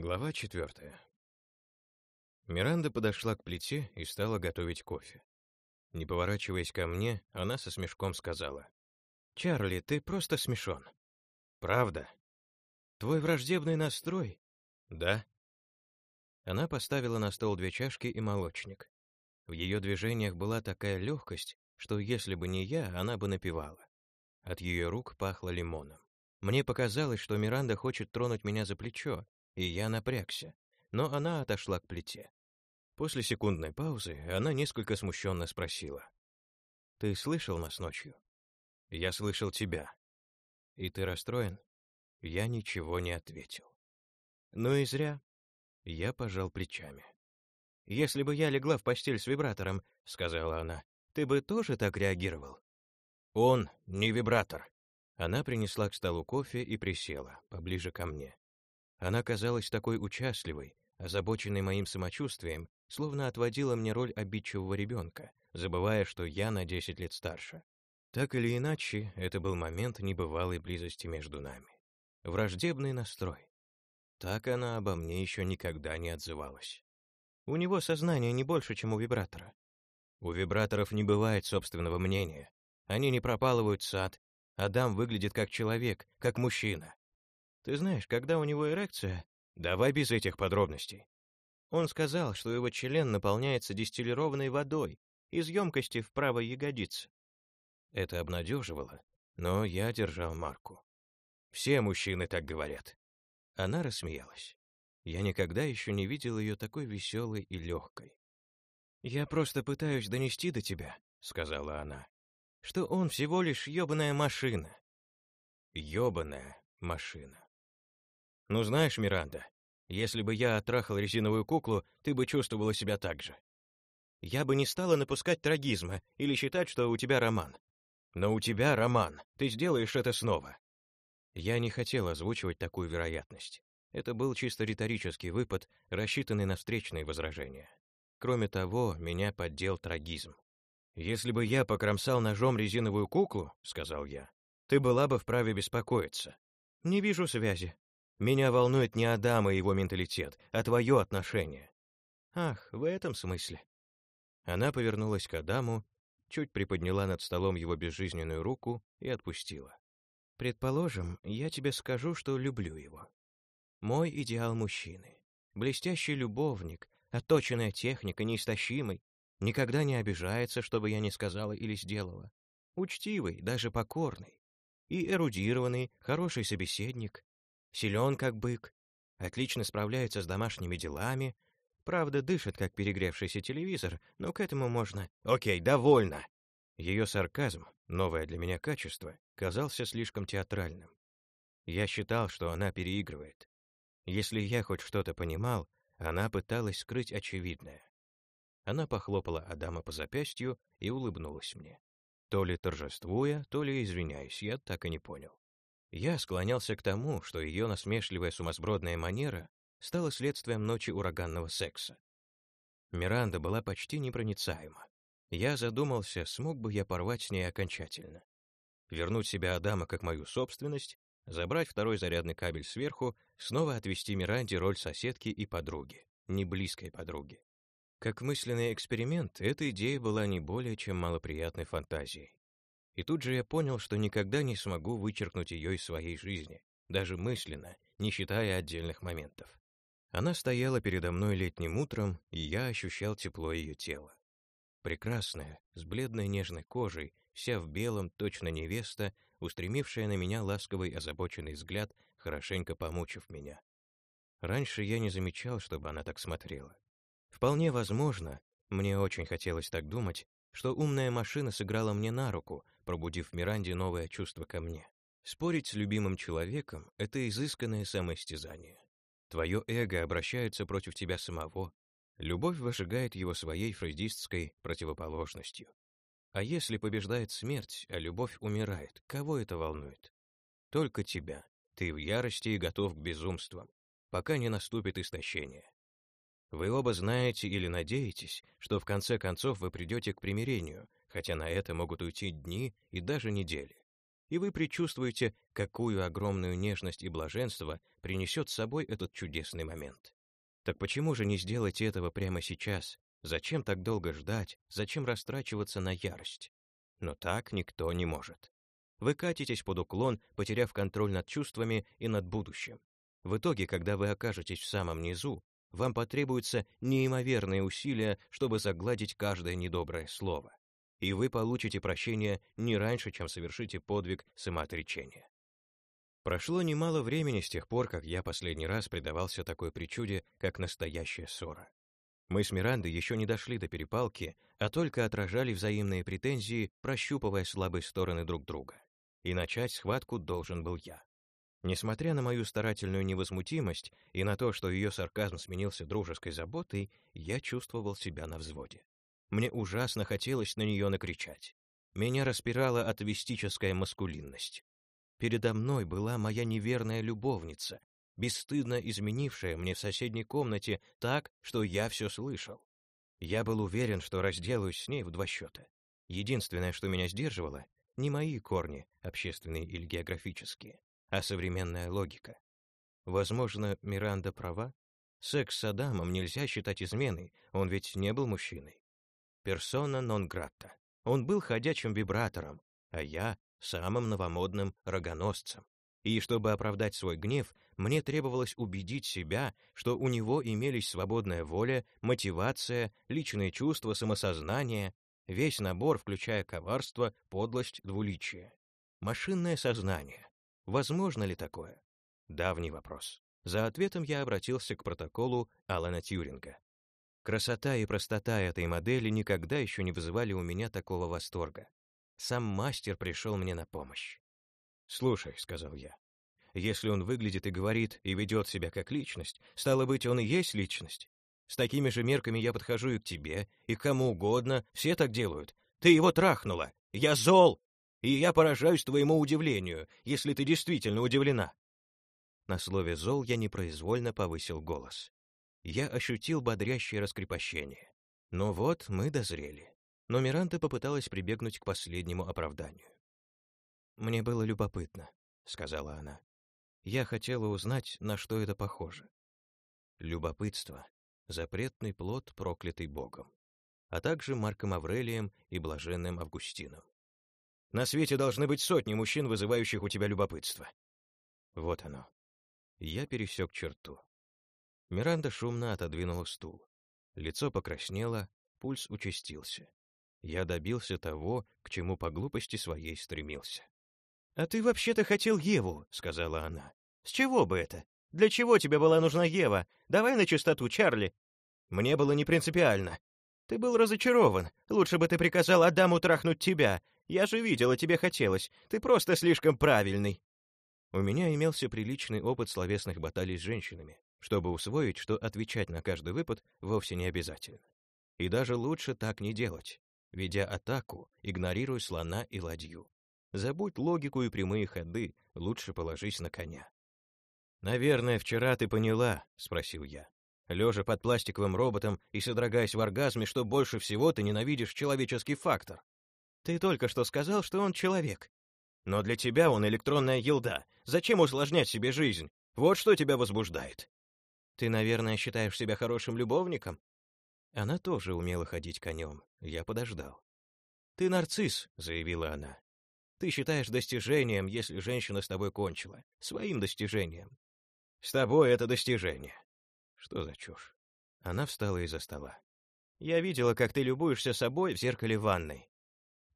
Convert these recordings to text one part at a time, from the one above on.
Глава четвертая. Миранда подошла к плите и стала готовить кофе. Не поворачиваясь ко мне, она со смешком сказала. «Чарли, ты просто смешон». «Правда?» «Твой враждебный настрой?» «Да». Она поставила на стол две чашки и молочник. В ее движениях была такая легкость, что если бы не я, она бы напевала. От ее рук пахло лимоном. Мне показалось, что Миранда хочет тронуть меня за плечо, и я напрягся, но она отошла к плите. После секундной паузы она несколько смущенно спросила. «Ты слышал нас ночью?» «Я слышал тебя». «И ты расстроен?» Я ничего не ответил. «Ну и зря». Я пожал плечами. «Если бы я легла в постель с вибратором», — сказала она, — «ты бы тоже так реагировал?» «Он не вибратор». Она принесла к столу кофе и присела, поближе ко мне. Она казалась такой участливой, озабоченной моим самочувствием, словно отводила мне роль обидчивого ребенка, забывая, что я на 10 лет старше. Так или иначе, это был момент небывалой близости между нами. Враждебный настрой. Так она обо мне еще никогда не отзывалась. У него сознание не больше, чем у вибратора. У вибраторов не бывает собственного мнения. Они не пропалывают сад. Адам выглядит как человек, как мужчина. Ты знаешь, когда у него эрекция... Давай без этих подробностей. Он сказал, что его член наполняется дистиллированной водой из емкости в правой ягодице. Это обнадеживало, но я держал марку. Все мужчины так говорят. Она рассмеялась. Я никогда еще не видел ее такой веселой и легкой. «Я просто пытаюсь донести до тебя», — сказала она, «что он всего лишь ёбаная машина». Ёбаная машина. Ну знаешь, Миранда, если бы я оттрахал резиновую куклу, ты бы чувствовала себя так же. Я бы не стала напускать трагизма или считать, что у тебя роман. Но у тебя роман, ты сделаешь это снова. Я не хотел озвучивать такую вероятность. Это был чисто риторический выпад, рассчитанный на встречные возражения. Кроме того, меня поддел трагизм. «Если бы я покромсал ножом резиновую куклу, — сказал я, — ты была бы вправе беспокоиться. Не вижу связи. Меня волнует не Адам и его менталитет, а твое отношение. Ах, в этом смысле. Она повернулась к Адаму, чуть приподняла над столом его безжизненную руку и отпустила. Предположим, я тебе скажу, что люблю его. Мой идеал мужчины. Блестящий любовник, отточенная техника, неистощимый, никогда не обижается, что бы я ни сказала или сделала. Учтивый, даже покорный. И эрудированный, хороший собеседник, Силен, как бык, отлично справляется с домашними делами, правда, дышит, как перегревшийся телевизор, но к этому можно... Окей, довольно!» Ее сарказм, новое для меня качество, казался слишком театральным. Я считал, что она переигрывает. Если я хоть что-то понимал, она пыталась скрыть очевидное. Она похлопала Адама по запястью и улыбнулась мне. То ли торжествуя, то ли извиняясь, я так и не понял. Я склонялся к тому, что ее насмешливая сумасбродная манера стала следствием ночи ураганного секса. Миранда была почти непроницаема. Я задумался, смог бы я порвать с ней окончательно. Вернуть себя Адама как мою собственность, забрать второй зарядный кабель сверху, снова отвести Миранде роль соседки и подруги, не близкой подруги. Как мысленный эксперимент, эта идея была не более чем малоприятной фантазией. И тут же я понял, что никогда не смогу вычеркнуть ее из своей жизни, даже мысленно, не считая отдельных моментов. Она стояла передо мной летним утром, и я ощущал тепло ее тела. Прекрасная, с бледной нежной кожей, вся в белом, точно невеста, устремившая на меня ласковый озабоченный взгляд, хорошенько помучив меня. Раньше я не замечал, чтобы она так смотрела. Вполне возможно, мне очень хотелось так думать, что умная машина сыграла мне на руку, пробудив в Миранде новое чувство ко мне. Спорить с любимым человеком — это изысканное самоистязание. Твое эго обращается против тебя самого. Любовь выжигает его своей фрейдистской противоположностью. А если побеждает смерть, а любовь умирает, кого это волнует? Только тебя. Ты в ярости и готов к безумствам, пока не наступит истощение. Вы оба знаете или надеетесь, что в конце концов вы придете к примирению, хотя на это могут уйти дни и даже недели. и вы предчувствуете, какую огромную нежность и блаженство принесет с собой этот чудесный момент. Так почему же не сделать этого прямо сейчас? Зачем так долго ждать? Зачем растрачиваться на ярость? Но так никто не может. Вы катитесь под уклон, потеряв контроль над чувствами и над будущим. В итоге, когда вы окажетесь в самом низу, вам потребуются неимоверные усилия, чтобы загладить каждое недоброе слово. И вы получите прощение не раньше, чем совершите подвиг самоотречения. Прошло немало времени с тех пор, как я последний раз предавался такой причуде, как настоящая ссора. Мы с Мирандой еще не дошли до перепалки, а только отражали взаимные претензии, прощупывая слабые стороны друг друга. И начать схватку должен был я. Несмотря на мою старательную невозмутимость и на то, что ее сарказм сменился дружеской заботой, я чувствовал себя на взводе. Мне ужасно хотелось на нее накричать. Меня распирала атовистическая маскулинность. Передо мной была моя неверная любовница, бесстыдно изменившая мне в соседней комнате так, что я все слышал. Я был уверен, что разделаюсь с ней в два счета. Единственное, что меня сдерживало, не мои корни, общественные или географические, а современная логика. Возможно, Миранда права? Секс с Адамом нельзя считать изменой, он ведь не был мужчиной. Персона нон гратта. Он был ходячим вибратором, а я — самым новомодным рогоносцем. И чтобы оправдать свой гнев, мне требовалось убедить себя, что у него имелись свободная воля, мотивация, личные чувства, самосознание, весь набор, включая коварство, подлость, двуличие. Машинное сознание, Возможно ли такое? Давний вопрос. За ответом я обратился к протоколу Алана Тьюринга. Красота и простота этой модели никогда еще не вызывали у меня такого восторга. Сам мастер пришел мне на помощь. «Слушай», — сказал я, — «если он выглядит и говорит, и ведет себя как личность, стало быть, он и есть личность. С такими же мерками я подхожу и к тебе, и к кому угодно, все так делают. Ты его трахнула! Я зол! И я поражаюсь твоему удивлению, если ты действительно удивлена». На слове «зол» я непроизвольно повысил голос. Я ощутил бодрящее раскрепощение. Но вот мы дозрели. Но Миранда попыталась прибегнуть к последнему оправданию. «Мне было любопытно», — сказала она. «Я хотела узнать, на что это похоже». Любопытство — запретный плод, проклятый Богом, а также Марком Аврелием и блаженным Августином. На свете должны быть сотни мужчин, вызывающих у тебя любопытство. Вот оно. Я пересек черту. Миранда шумно отодвинула стул. Лицо покраснело, пульс участился. Я добился того, к чему по глупости своей стремился. «А ты вообще-то хотел Еву», — сказала она. «С чего бы это? Для чего тебе была нужна Ева? Давай на чистоту, Чарли». «Мне было не принципиально. Ты был разочарован. Лучше бы ты приказал Адаму трахнуть тебя. Я же видела, тебе хотелось. Ты просто слишком правильный. У меня имелся приличный опыт словесных баталий с женщинами, чтобы усвоить, что отвечать на каждый выпад вовсе не обязательно. И даже лучше так не делать. Ведя атаку, игнорируй слона и ладью. Забудь логику и прямые ходы, лучше положись на коня. «Наверное, вчера ты поняла», — спросил я. Лежа под пластиковым роботом и содрогаясь в оргазме, что больше всего ты ненавидишь человеческий фактор. Ты только что сказал, что он человек. Но для тебя он электронная елда. Зачем усложнять себе жизнь? Вот что тебя возбуждает. Ты, наверное, считаешь себя хорошим любовником? Она тоже умела ходить конем. Я подождал. «Ты нарцисс», — заявила она. «Ты считаешь достижением, если женщина с тобой кончила. Своим достижением. С тобой это достижение». Что за чушь? Она встала из-за стола. «Я видела, как ты любуешься собой в зеркале ванной.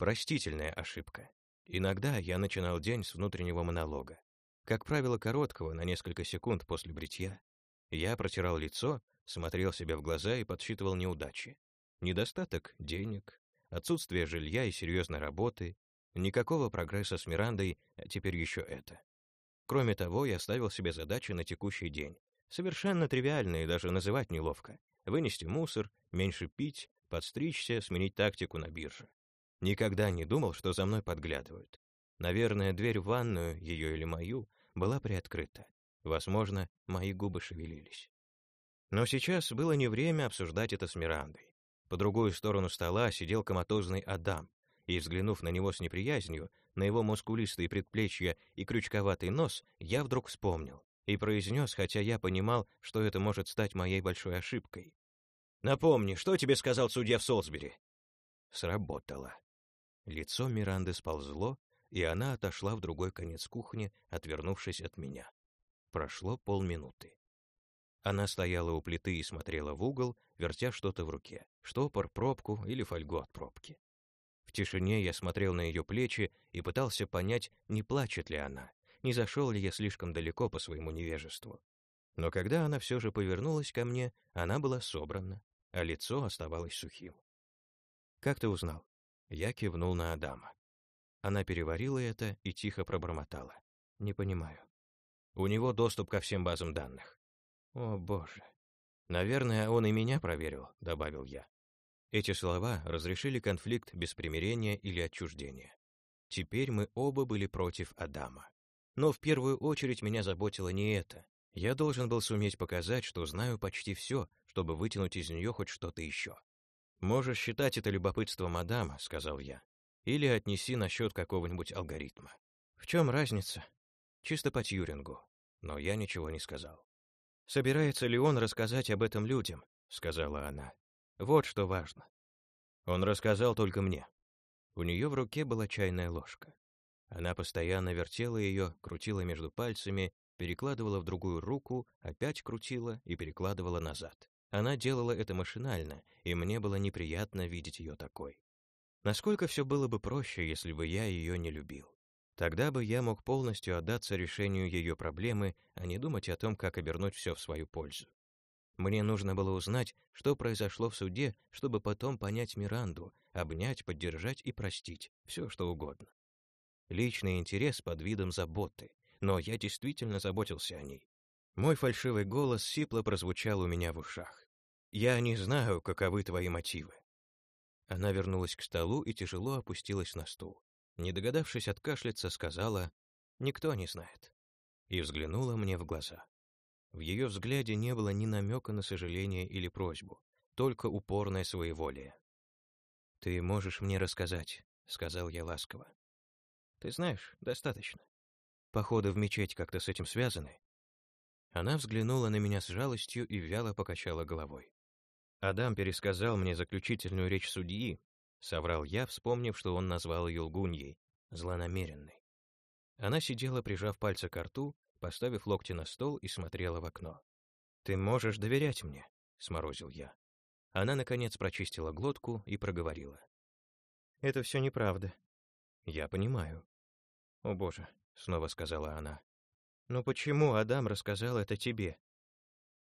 Простительная ошибка. Иногда я начинал день с внутреннего монолога. Как правило, короткого, на несколько секунд после бритья. Я протирал лицо, смотрел себе в глаза и подсчитывал неудачи. Недостаток денег, отсутствие жилья и серьезной работы, никакого прогресса с Мирандой, а теперь еще это. Кроме того, я ставил себе задачи на текущий день. Совершенно тривиальные, даже называть неловко. Вынести мусор, меньше пить, подстричься, сменить тактику на бирже. Никогда не думал, что за мной подглядывают. Наверное, дверь в ванную, ее или мою, была приоткрыта. Возможно, мои губы шевелились. Но сейчас было не время обсуждать это с Мирандой. По другую сторону стола сидел коматозный Адам, и, взглянув на него с неприязнью, на его мускулистые предплечья и крючковатый нос, я вдруг вспомнил и произнес, хотя я понимал, что это может стать моей большой ошибкой. «Напомни, что тебе сказал судья в Солсбери?» Сработало. Лицо Миранды сползло, и она отошла в другой конец кухни, отвернувшись от меня. Прошло полминуты. Она стояла у плиты и смотрела в угол, вертя что-то в руке, штопор, пробку или фольгу от пробки. В тишине я смотрел на ее плечи и пытался понять, не плачет ли она, не зашел ли я слишком далеко по своему невежеству. Но когда она все же повернулась ко мне, она была собрана, а лицо оставалось сухим. «Как ты узнал?» Я кивнул на Адама. Она переварила это и тихо пробормотала. «Не понимаю». «У него доступ ко всем базам данных». «О, боже». «Наверное, он и меня проверил», — добавил я. Эти слова разрешили конфликт без примирения или отчуждения. Теперь мы оба были против Адама. Но в первую очередь меня заботило не это. Я должен был суметь показать, что знаю почти все, чтобы вытянуть из нее хоть что-то еще. «Можешь считать это любопытством Адама», — сказал я. «Или отнеси насчет какого-нибудь алгоритма». «В чем разница?» «Чисто по Тьюрингу». Но я ничего не сказал. «Собирается ли он рассказать об этом людям?» — сказала она. «Вот что важно». Он рассказал только мне. У нее в руке была чайная ложка. Она постоянно вертела ее, крутила между пальцами, перекладывала в другую руку, опять крутила и перекладывала назад. Она делала это машинально, и мне было неприятно видеть ее такой. Насколько все было бы проще, если бы я ее не любил. Тогда бы я мог полностью отдаться решению ее проблемы, а не думать о том, как обернуть все в свою пользу. Мне нужно было узнать, что произошло в суде, чтобы потом понять Миранду, обнять, поддержать и простить, все что угодно. Личный интерес под видом заботы, но я действительно заботился о ней. Мой фальшивый голос сипло прозвучал у меня в ушах. «Я не знаю, каковы твои мотивы». Она вернулась к столу и тяжело опустилась на стул. Не догадавшись откашляться, сказала «Никто не знает» и взглянула мне в глаза. В ее взгляде не было ни намека на сожаление или просьбу, только упорное своеволие. «Ты можешь мне рассказать», — сказал я ласково. «Ты знаешь, достаточно. Походы в мечеть как-то с этим связаны». Она взглянула на меня с жалостью и вяло покачала головой. Адам пересказал мне заключительную речь судьи, соврал я, вспомнив, что он назвал ее лгуньей, злонамеренной. Она сидела, прижав пальцы к рту, поставив локти на стол и смотрела в окно. «Ты можешь доверять мне», — сморозил я. Она, наконец, прочистила глотку и проговорила. «Это все неправда». «Я понимаю». «О, Боже», — снова сказала она. «Но почему Адам рассказал это тебе?»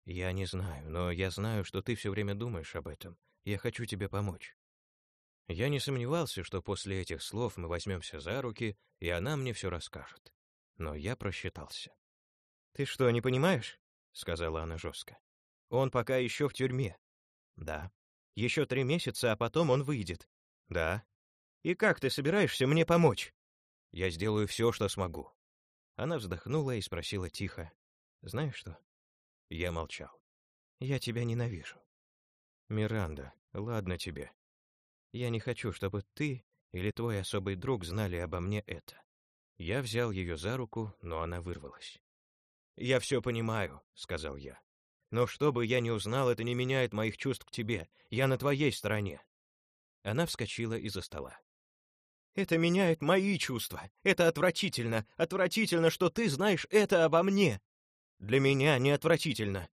«Я не знаю, но я знаю, что ты все время думаешь об этом. Я хочу тебе помочь». Я не сомневался, что после этих слов мы возьмемся за руки, и она мне все расскажет. Но я просчитался. «Ты что, не понимаешь?» — сказала она жестко. «Он пока еще в тюрьме». «Да». «Еще три месяца, а потом он выйдет». «Да». «И как ты собираешься мне помочь?» «Я сделаю все, что смогу». Она вздохнула и спросила тихо. «Знаешь что?» Я молчал. «Я тебя ненавижу». «Миранда, ладно тебе. Я не хочу, чтобы ты или твой особый друг знали обо мне это». Я взял ее за руку, но она вырвалась. «Я все понимаю», — сказал я. «Но что бы я ни узнал, это не меняет моих чувств к тебе. Я на твоей стороне». Она вскочила из-за стола. «Это меняет мои чувства. Это отвратительно. Отвратительно, что ты знаешь это обо мне. Для меня не отвратительно.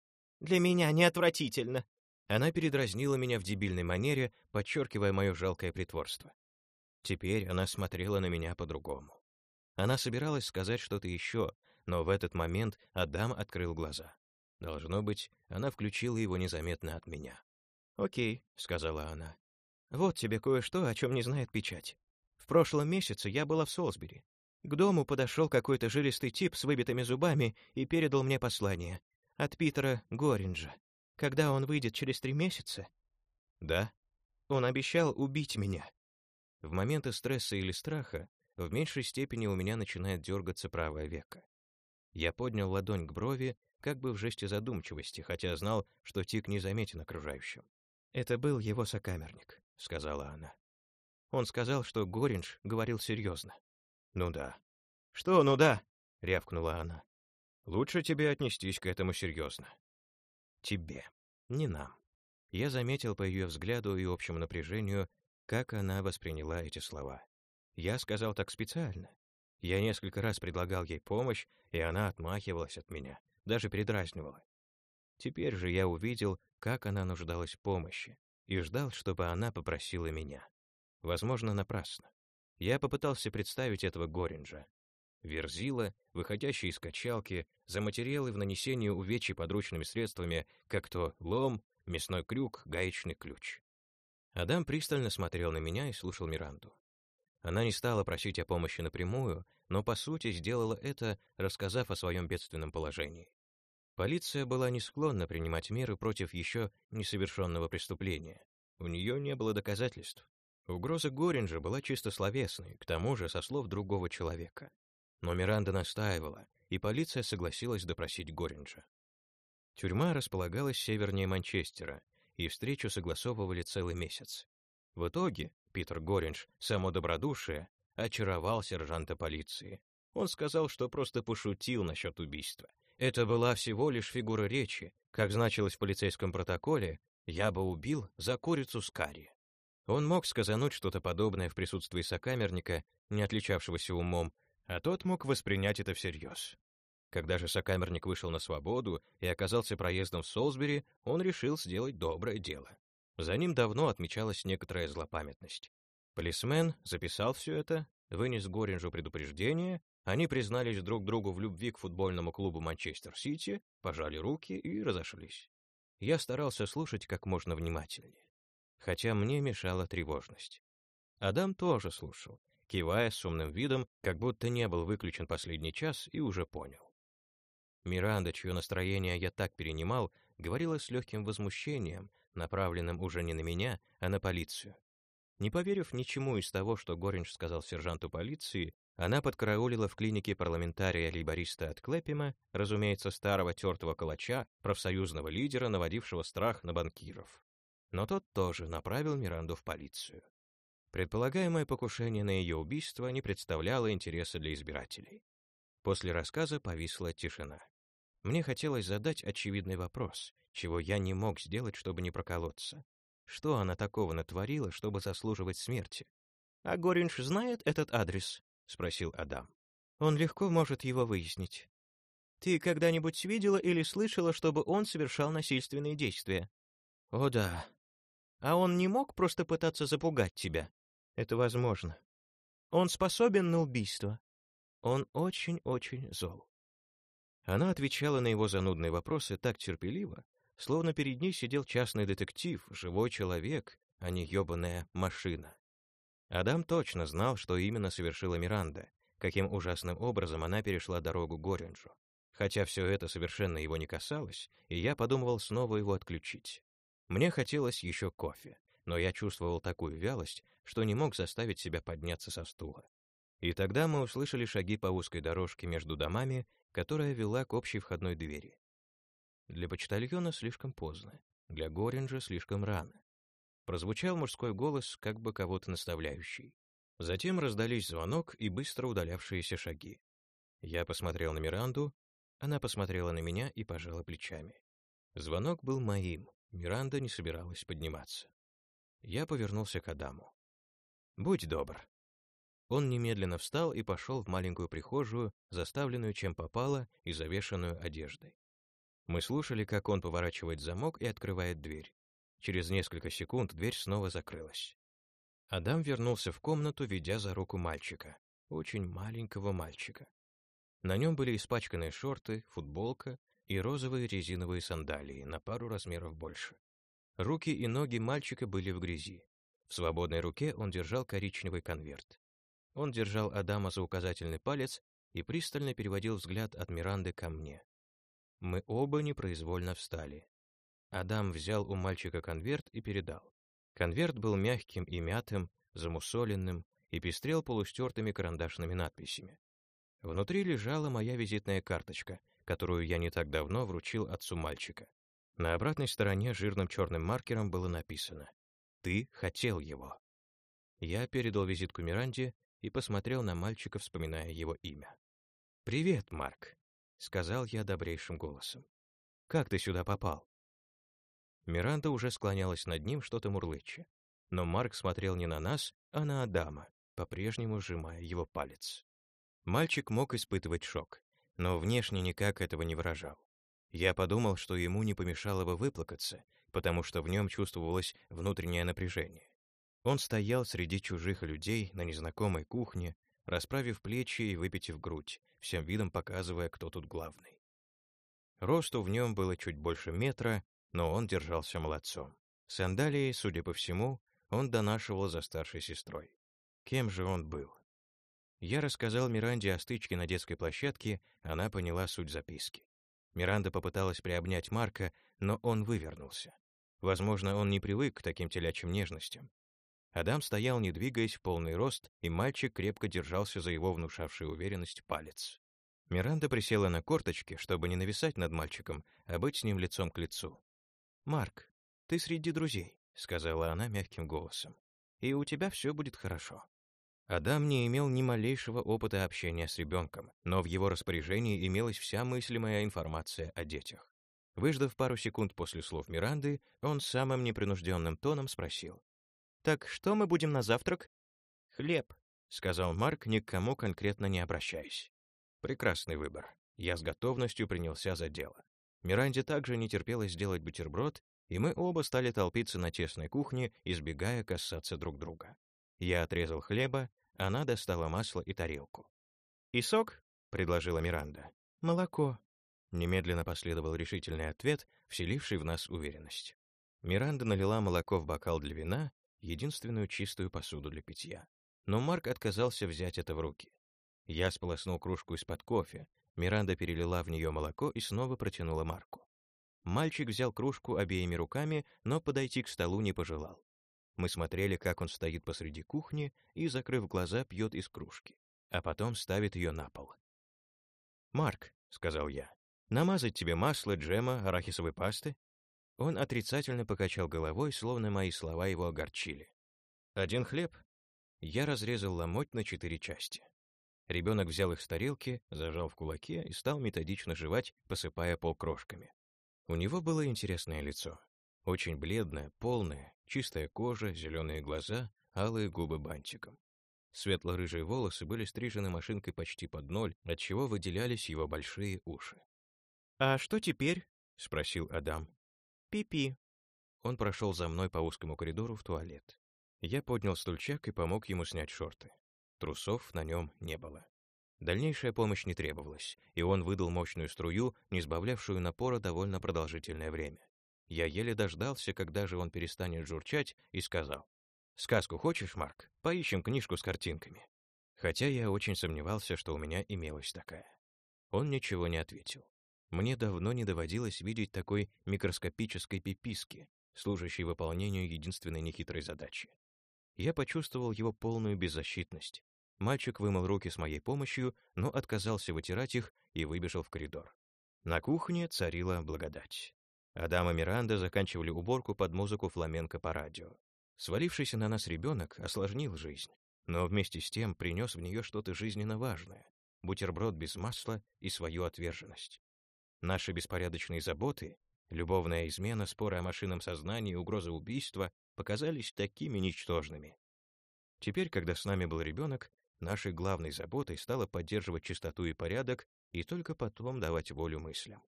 Для меня не отвратительно». Она передразнила меня в дебильной манере, подчеркивая мое жалкое притворство. Теперь она смотрела на меня по-другому. Она собиралась сказать что-то еще, но в этот момент Адам открыл глаза. Должно быть, она включила его незаметно от меня. «Окей», — сказала она. «Вот тебе кое-что, о чем не знает печать. В прошлом месяце я была в Солсбери. К дому подошел какой-то жилистый тип с выбитыми зубами и передал мне послание. От Питера Горинджа. Когда он выйдет через три месяца? Да. Он обещал убить меня. В моменты стресса или страха в меньшей степени у меня начинает дергаться правое веко. Я поднял ладонь к брови, как бы в жесте задумчивости, хотя знал, что Тик не заметен окружающим. «Это был его сокамерник», — сказала она. Он сказал, что Горинж говорил серьезно. Ну да. Что ну да? рявкнула она. Лучше тебе отнестись к этому серьезно. Тебе, не нам. Я заметил по ее взгляду и общему напряжению, как она восприняла эти слова. Я сказал так специально. Я несколько раз предлагал ей помощь, и она отмахивалась от меня, даже передразнивала. Теперь же я увидел, как она нуждалась в помощи, и ждал, чтобы она попросила меня. Возможно, напрасно. Я попытался представить этого Горинджа. Верзила, выходящий из качалки, за материалы в нанесении увечий подручными средствами, как то лом, мясной крюк, гаечный ключ. Адам пристально смотрел на меня и слушал Миранду. Она не стала просить о помощи напрямую, но по сути сделала это, рассказав о своем бедственном положении. Полиция была не склонна принимать меры против еще несовершенного преступления. У нее не было доказательств. Угроза Горинджа была чисто словесной, к тому же со слов другого человека. Но Миранда настаивала, и полиция согласилась допросить Горинджа. Тюрьма располагалась севернее Манчестера, и встречу согласовывали целый месяц. В итоге Питер Гориндж, само добродушие, очаровал сержанта полиции. Он сказал, что просто пошутил насчет убийства. Это была всего лишь фигура речи, как значилось в полицейском протоколе, «я бы убил за курицу с карри». Он мог сказануть что-то подобное в присутствии сокамерника, не отличавшегося умом, а тот мог воспринять это всерьез. Когда же сокамерник вышел на свободу и оказался проездом в Солсбери, он решил сделать доброе дело. За ним давно отмечалась некоторая злопамятность. Полисмен записал все это, вынес Горинжу предупреждение, они признались друг другу в любви к футбольному клубу Манчестер-Сити, пожали руки и разошлись. Я старался слушать как можно внимательнее, хотя мне мешала тревожность. Адам тоже слушал, кивая с умным видом, как будто не был выключен последний час и уже понял. Миранда, чье настроение я так перенимал, говорила с легким возмущением, направленным уже не на меня, а на полицию. Не поверив ничему из того, что Горинж сказал сержанту полиции, она подкараулила в клинике парламентария-лейбориста от Клэппима, разумеется, старого тертого калача, профсоюзного лидера, наводившего страх на банкиров. Но тот тоже направил Миранду в полицию. Предполагаемое покушение на ее убийство не представляло интереса для избирателей. После рассказа повисла тишина. Мне хотелось задать очевидный вопрос, чего я не мог сделать, чтобы не проколоться. Что она такого натворила, чтобы заслуживать смерти? «А Горинж знает этот адрес?» — спросил Адам. «Он легко может его выяснить. Ты когда-нибудь видела или слышала, чтобы он совершал насильственные действия?» «О да. А он не мог просто пытаться запугать тебя?» «Это возможно. Он способен на убийство?» Он очень-очень зол. Она отвечала на его занудные вопросы так терпеливо, словно перед ней сидел частный детектив, живой человек, а не ёбаная машина. Адам точно знал, что именно совершила Миранда, каким ужасным образом она перешла дорогу Горинджу. Хотя все это совершенно его не касалось, и я подумывал снова его отключить. Мне хотелось еще кофе, но я чувствовал такую вялость, что не мог заставить себя подняться со стула. И тогда мы услышали шаги по узкой дорожке между домами, которая вела к общей входной двери. Для почтальона слишком поздно, для Горинджа слишком рано. Прозвучал мужской голос, как бы кого-то наставляющий. Затем раздались звонок и быстро удалявшиеся шаги. Я посмотрел на Миранду, она посмотрела на меня и пожала плечами. Звонок был моим, Миранда не собиралась подниматься. Я повернулся к Адаму. «Будь добр, он немедленно встал и пошел в маленькую прихожую, заставленную чем попало и завешенную одеждой. Мы слушали, как он поворачивает замок и открывает дверь. Через несколько секунд дверь снова закрылась. Адам вернулся в комнату, ведя за руку мальчика, очень маленького мальчика. На нем были испачканные шорты, футболка и розовые резиновые сандалии на пару размеров больше. Руки и ноги мальчика были в грязи. В свободной руке он держал коричневый конверт. Он держал Адама за указательный палец и пристально переводил взгляд от Миранды ко мне. Мы оба непроизвольно встали. Адам взял у мальчика конверт и передал. Конверт был мягким и мятым, замусоленным и пестрел полустертыми карандашными надписями. Внутри лежала моя визитная карточка, которую я не так давно вручил отцу мальчика. На обратной стороне жирным черным маркером было написано «Ты хотел его». Я передал визитку Миранде и посмотрел на мальчика, вспоминая его имя. «Привет, Марк», — сказал я добрейшим голосом. «Как ты сюда попал?» Миранда уже склонялась над ним, что-то мурлыча. Но Марк смотрел не на нас, а на Адама, по-прежнему сжимая его палец. Мальчик мог испытывать шок, но внешне никак этого не выражал. Я подумал, что ему не помешало бы выплакаться, потому что в нем чувствовалось внутреннее напряжение. Он стоял среди чужих людей на незнакомой кухне, расправив плечи и выпитив грудь, всем видом показывая, кто тут главный. Росту в нем было чуть больше метра, но он держался молодцом. Сандалии, судя по всему, он донашивал за старшей сестрой. Кем же он был? Я рассказал Миранде о стычке на детской площадке, она поняла суть записки. Миранда попыталась приобнять Марка, но он вывернулся. Возможно, он не привык к таким телячьим нежностям. Адам стоял, не двигаясь, в полный рост, и мальчик крепко держался за его внушавший уверенность палец. Миранда присела на корточки, чтобы не нависать над мальчиком, а быть с ним лицом к лицу. «Марк, ты среди друзей», — сказала она мягким голосом. «И у тебя все будет хорошо». Адам не имел ни малейшего опыта общения с ребенком, но в его распоряжении имелась вся мыслимая информация о детях. Выждав пару секунд после слов Миранды, он самым непринужденным тоном спросил. «Так что мы будем на завтрак?» «Хлеб», — сказал Марк, ни к кому конкретно не обращаясь. «Прекрасный выбор. Я с готовностью принялся за дело. Миранде также не терпелось сделать бутерброд, и мы оба стали толпиться на тесной кухне, избегая касаться друг друга. Я отрезал хлеба, она достала масло и тарелку. «И сок?» — предложила Миранда. «Молоко». Немедленно последовал решительный ответ, вселивший в нас уверенность. Миранда налила молоко в бокал для вина, единственную чистую посуду для питья. Но Марк отказался взять это в руки. Я сполоснул кружку из-под кофе, Миранда перелила в нее молоко и снова протянула Марку. Мальчик взял кружку обеими руками, но подойти к столу не пожелал. Мы смотрели, как он стоит посреди кухни и, закрыв глаза, пьет из кружки, а потом ставит ее на пол. «Марк», — сказал я, — «намазать тебе масло, джема, арахисовой пасты?» Он отрицательно покачал головой, словно мои слова его огорчили. «Один хлеб?» Я разрезал ломоть на четыре части. Ребенок взял их с тарелки, зажал в кулаке и стал методично жевать, посыпая пол крошками. У него было интересное лицо. Очень бледное, полное, чистая кожа, зеленые глаза, алые губы бантиком. Светло-рыжие волосы были стрижены машинкой почти под ноль, отчего выделялись его большие уши. «А что теперь?» — спросил Адам. «Пи-пи». Он прошел за мной по узкому коридору в туалет. Я поднял стульчак и помог ему снять шорты. Трусов на нем не было. Дальнейшая помощь не требовалась, и он выдал мощную струю, не сбавлявшую напора довольно продолжительное время. Я еле дождался, когда же он перестанет журчать, и сказал, «Сказку хочешь, Марк? Поищем книжку с картинками». Хотя я очень сомневался, что у меня имелась такая. Он ничего не ответил. Мне давно не доводилось видеть такой микроскопической пиписки, служащей выполнению единственной нехитрой задачи. Я почувствовал его полную беззащитность, Мальчик вымыл руки с моей помощью, но отказался вытирать их и выбежал в коридор. На кухне царила благодать. Адам и Миранда заканчивали уборку под музыку фламенко по радио. Свалившийся на нас ребенок осложнил жизнь, но вместе с тем принес в нее что-то жизненно важное — бутерброд без масла и свою отверженность. Наши беспорядочные заботы, любовная измена, споры о машинном сознании, угроза убийства показались такими ничтожными. Теперь, когда с нами был ребенок, Нашей главной заботой стало поддерживать чистоту и порядок и только потом давать волю мыслям.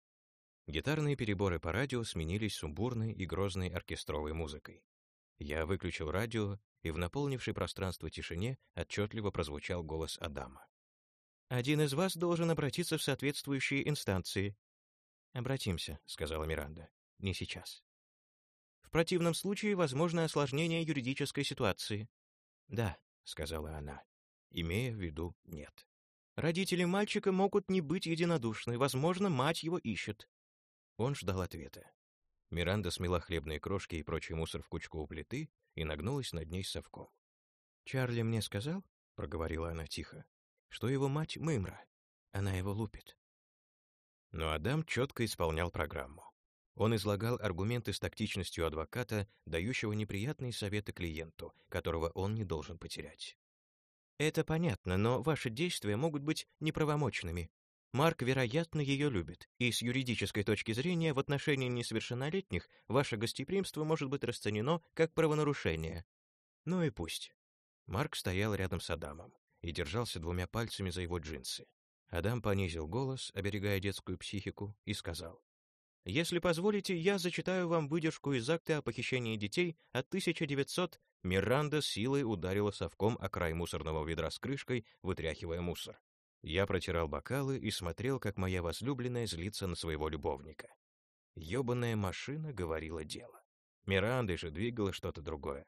Гитарные переборы по радио сменились сумбурной и грозной оркестровой музыкой. Я выключил радио, и в наполнившей пространство тишине отчетливо прозвучал голос Адама. «Один из вас должен обратиться в соответствующие инстанции». «Обратимся», — сказала Миранда. «Не сейчас». «В противном случае возможно осложнение юридической ситуации». «Да», — сказала она имея в виду «нет». Родители мальчика могут не быть единодушны, возможно, мать его ищет. Он ждал ответа. Миранда смела хлебные крошки и прочий мусор в кучку у плиты и нагнулась над ней совком. «Чарли мне сказал, — проговорила она тихо, — что его мать Мымра. Она его лупит». Но Адам четко исполнял программу. Он излагал аргументы с тактичностью адвоката, дающего неприятные советы клиенту, которого он не должен потерять. Это понятно, но ваши действия могут быть неправомочными. Марк, вероятно, ее любит, и с юридической точки зрения в отношении несовершеннолетних ваше гостеприимство может быть расценено как правонарушение. Ну и пусть. Марк стоял рядом с Адамом и держался двумя пальцами за его джинсы. Адам понизил голос, оберегая детскую психику, и сказал: "Если позволите, я зачитаю вам выдержку из акта о похищении детей от 1900 Миранда силой ударила совком о край мусорного ведра с крышкой, вытряхивая мусор. Я протирал бокалы и смотрел, как моя возлюбленная злится на своего любовника. Ёбаная машина говорила дело. Миранда же двигала что-то другое.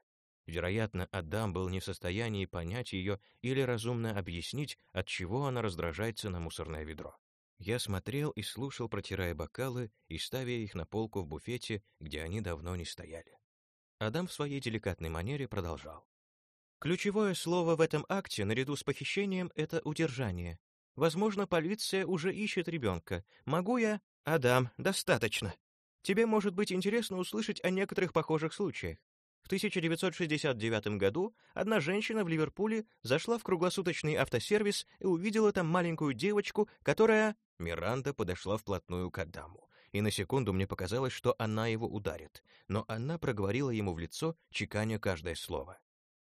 Вероятно, Адам был не в состоянии понять ее или разумно объяснить, от чего она раздражается на мусорное ведро. Я смотрел и слушал, протирая бокалы и ставя их на полку в буфете, где они давно не стояли. Адам в своей деликатной манере продолжал. Ключевое слово в этом акте, наряду с похищением, это удержание. Возможно, полиция уже ищет ребенка. Могу я... Адам, достаточно. Тебе может быть интересно услышать о некоторых похожих случаях. В 1969 году одна женщина в Ливерпуле зашла в круглосуточный автосервис и увидела там маленькую девочку, которая... Миранда подошла вплотную к Адаму, и на секунду мне показалось, что она его ударит, но она проговорила ему в лицо, чеканя каждое слово.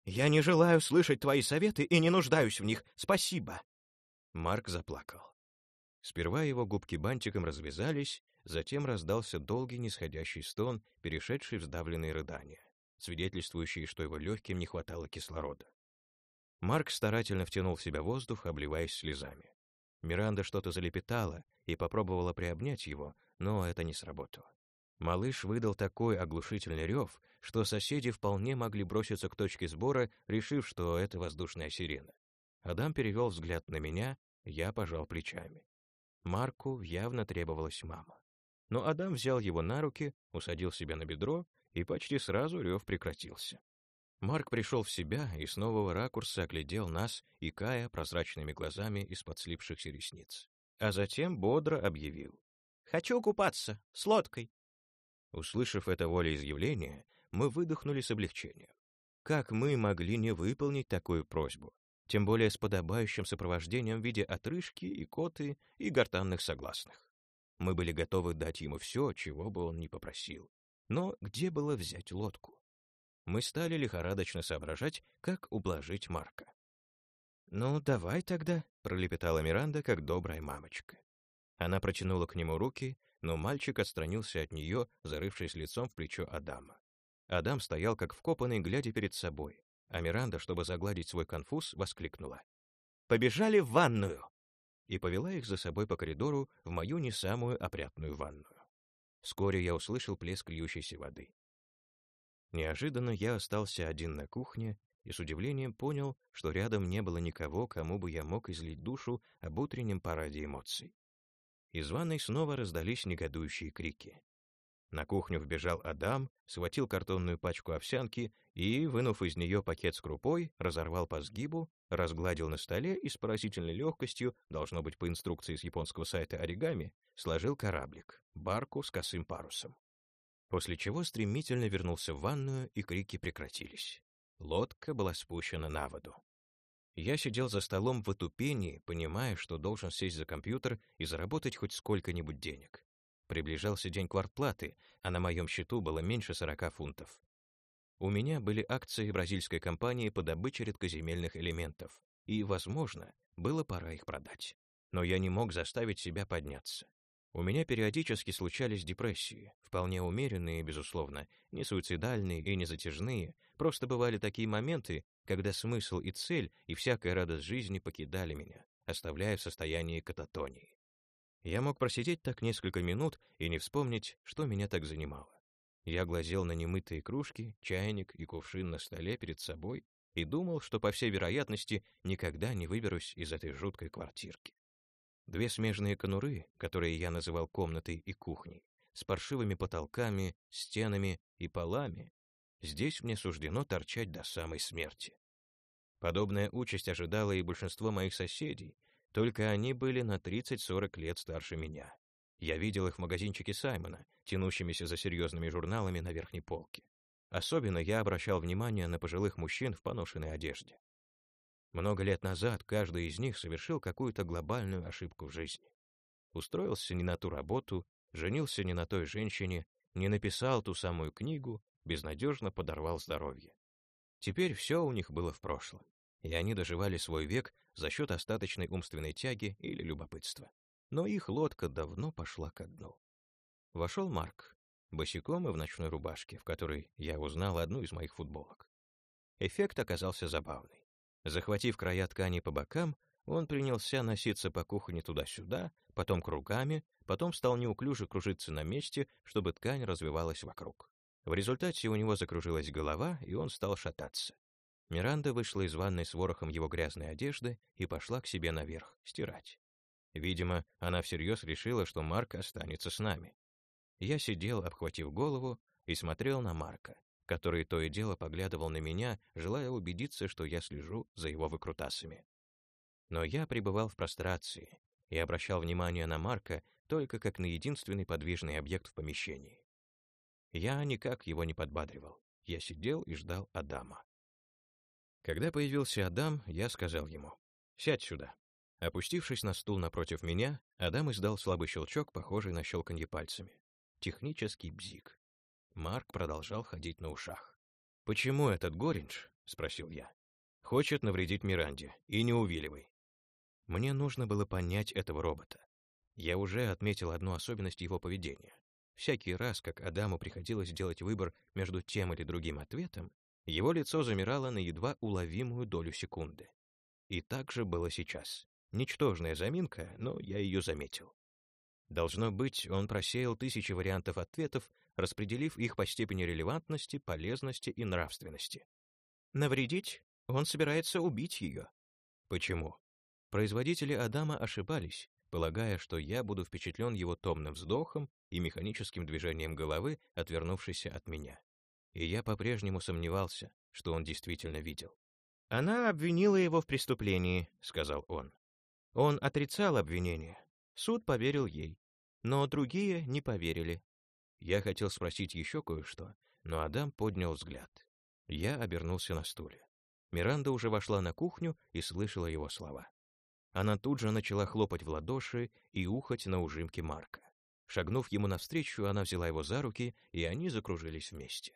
«Я не желаю слышать твои советы и не нуждаюсь в них. Спасибо!» Марк заплакал. Сперва его губки бантиком развязались, затем раздался долгий нисходящий стон, перешедший в сдавленные рыдания, свидетельствующие, что его легким не хватало кислорода. Марк старательно втянул в себя воздух, обливаясь слезами. Миранда что-то залепетала и попробовала приобнять его, но это не сработало. Малыш выдал такой оглушительный рев, что соседи вполне могли броситься к точке сбора, решив, что это воздушная сирена. Адам перевел взгляд на меня, я пожал плечами. Марку явно требовалась мама. Но Адам взял его на руки, усадил себя на бедро, и почти сразу рев прекратился. Марк пришел в себя и с нового ракурса оглядел нас, и Кая прозрачными глазами из-под слипшихся ресниц. А затем бодро объявил. «Хочу купаться! С лодкой!» Услышав это волеизъявление, мы выдохнули с облегчением. Как мы могли не выполнить такую просьбу? Тем более с подобающим сопровождением в виде отрыжки, и коты и гортанных согласных. Мы были готовы дать ему все, чего бы он ни попросил. Но где было взять лодку? Мы стали лихорадочно соображать, как ублажить Марка. «Ну, давай тогда», — пролепетала Миранда, как добрая мамочка. Она протянула к нему руки, но мальчик отстранился от нее, зарывшись лицом в плечо Адама. Адам стоял как вкопанный, глядя перед собой, а Миранда, чтобы загладить свой конфуз, воскликнула. «Побежали в ванную!» и повела их за собой по коридору в мою не самую опрятную ванную. Вскоре я услышал плеск льющейся воды. Неожиданно я остался один на кухне и с удивлением понял, что рядом не было никого, кому бы я мог излить душу об утреннем параде эмоций. Из ванной снова раздались негодующие крики. На кухню вбежал Адам, схватил картонную пачку овсянки и, вынув из нее пакет с крупой, разорвал по сгибу, разгладил на столе и с поразительной легкостью, должно быть по инструкции с японского сайта оригами, сложил кораблик, барку с косым парусом. После чего стремительно вернулся в ванную, и крики прекратились. Лодка была спущена на воду. Я сидел за столом в отупении, понимая, что должен сесть за компьютер и заработать хоть сколько-нибудь денег. Приближался день квартплаты, а на моем счету было меньше 40 фунтов. У меня были акции бразильской компании по добыче редкоземельных элементов, и, возможно, было пора их продать. Но я не мог заставить себя подняться. У меня периодически случались депрессии, вполне умеренные, безусловно, не суицидальные и не затяжные, просто бывали такие моменты, когда смысл и цель и всякая радость жизни покидали меня, оставляя в состоянии кататонии. Я мог просидеть так несколько минут и не вспомнить, что меня так занимало. Я глазел на немытые кружки, чайник и кувшин на столе перед собой и думал, что, по всей вероятности, никогда не выберусь из этой жуткой квартирки. Две смежные конуры, которые я называл комнатой и кухней, с паршивыми потолками, стенами и полами, здесь мне суждено торчать до самой смерти. Подобная участь ожидала и большинство моих соседей, только они были на 30-40 лет старше меня. Я видел их в магазинчике Саймона, тянущимися за серьезными журналами на верхней полке. Особенно я обращал внимание на пожилых мужчин в поношенной одежде. Много лет назад каждый из них совершил какую-то глобальную ошибку в жизни. Устроился не на ту работу, женился не на той женщине, не написал ту самую книгу, безнадежно подорвал здоровье. Теперь все у них было в прошлом, и они доживали свой век за счет остаточной умственной тяги или любопытства. Но их лодка давно пошла ко дну. Вошел Марк, босиком и в ночной рубашке, в которой я узнал одну из моих футболок. Эффект оказался забавный. Захватив края ткани по бокам, он принялся носиться по кухне туда-сюда, потом кругами, потом стал неуклюже кружиться на месте, чтобы ткань развивалась вокруг. В результате у него закружилась голова, и он стал шататься. Миранда вышла из ванной с ворохом его грязной одежды и пошла к себе наверх, стирать. Видимо, она всерьез решила, что Марк останется с нами. Я сидел, обхватив голову, и смотрел на Марка, который то и дело поглядывал на меня, желая убедиться, что я слежу за его выкрутасами. Но я пребывал в прострации и обращал внимание на Марка только как на единственный подвижный объект в помещении. Я никак его не подбадривал. Я сидел и ждал Адама. Когда появился Адам, я сказал ему, «Сядь сюда». Опустившись на стул напротив меня, Адам издал слабый щелчок, похожий на щелканье пальцами. Технический бзик. Марк продолжал ходить на ушах. «Почему этот Горинж?» — спросил я. «Хочет навредить Миранде, и не увиливай. Мне нужно было понять этого робота. Я уже отметил одну особенность его поведения. Всякий раз, как Адаму приходилось делать выбор между тем или другим ответом, его лицо замирало на едва уловимую долю секунды. И так же было сейчас. Ничтожная заминка, но я ее заметил. Должно быть, он просеял тысячи вариантов ответов, распределив их по степени релевантности, полезности и нравственности. Навредить? Он собирается убить ее. Почему? Производители Адама ошибались, полагая, что я буду впечатлен его томным вздохом и механическим движением головы, отвернувшейся от меня. И я по-прежнему сомневался, что он действительно видел. «Она обвинила его в преступлении», — сказал он. Он отрицал обвинение. Суд поверил ей. Но другие не поверили. Я хотел спросить еще кое-что, но Адам поднял взгляд. Я обернулся на стуле. Миранда уже вошла на кухню и слышала его слова. Она тут же начала хлопать в ладоши и ухать на ужимке Марка. Шагнув ему навстречу, она взяла его за руки, и они закружились вместе.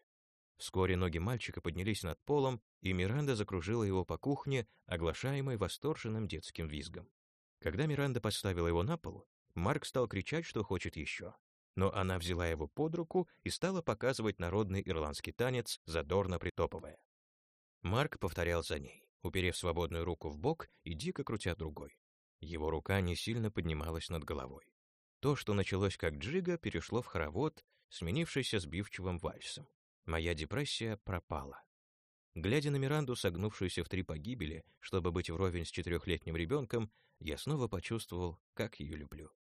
Вскоре ноги мальчика поднялись над полом, и Миранда закружила его по кухне, оглашаемой восторженным детским визгом. Когда Миранда поставила его на пол, Марк стал кричать, что хочет еще. Но она взяла его под руку и стала показывать народный ирландский танец, задорно притопывая. Марк повторял за ней уперев свободную руку в бок и дико крутя другой. Его рука не сильно поднималась над головой. То, что началось как джига, перешло в хоровод, сменившийся сбивчивым вальсом. Моя депрессия пропала. Глядя на Миранду, согнувшуюся в три погибели, чтобы быть вровень с четырехлетним ребенком, я снова почувствовал, как ее люблю.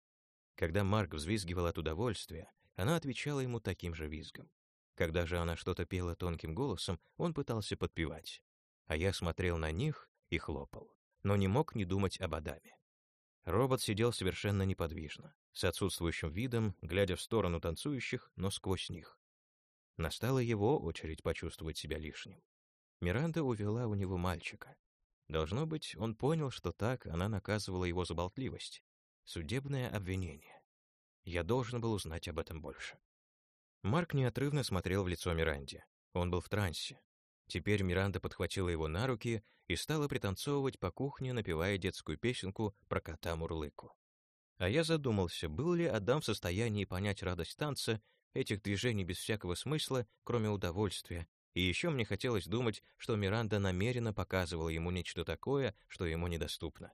Когда Марк взвизгивал от удовольствия, она отвечала ему таким же визгом. Когда же она что-то пела тонким голосом, он пытался подпевать а я смотрел на них и хлопал, но не мог не думать об Адаме. Робот сидел совершенно неподвижно, с отсутствующим видом, глядя в сторону танцующих, но сквозь них. Настала его очередь почувствовать себя лишним. Миранда увела у него мальчика. Должно быть, он понял, что так она наказывала его за болтливость. Судебное обвинение. Я должен был узнать об этом больше. Марк неотрывно смотрел в лицо Миранде. Он был в трансе. Теперь Миранда подхватила его на руки и стала пританцовывать по кухне, напевая детскую песенку про кота Мурлыку. А я задумался, был ли Адам в состоянии понять радость танца, этих движений без всякого смысла, кроме удовольствия, и еще мне хотелось думать, что Миранда намеренно показывала ему нечто такое, что ему недоступно.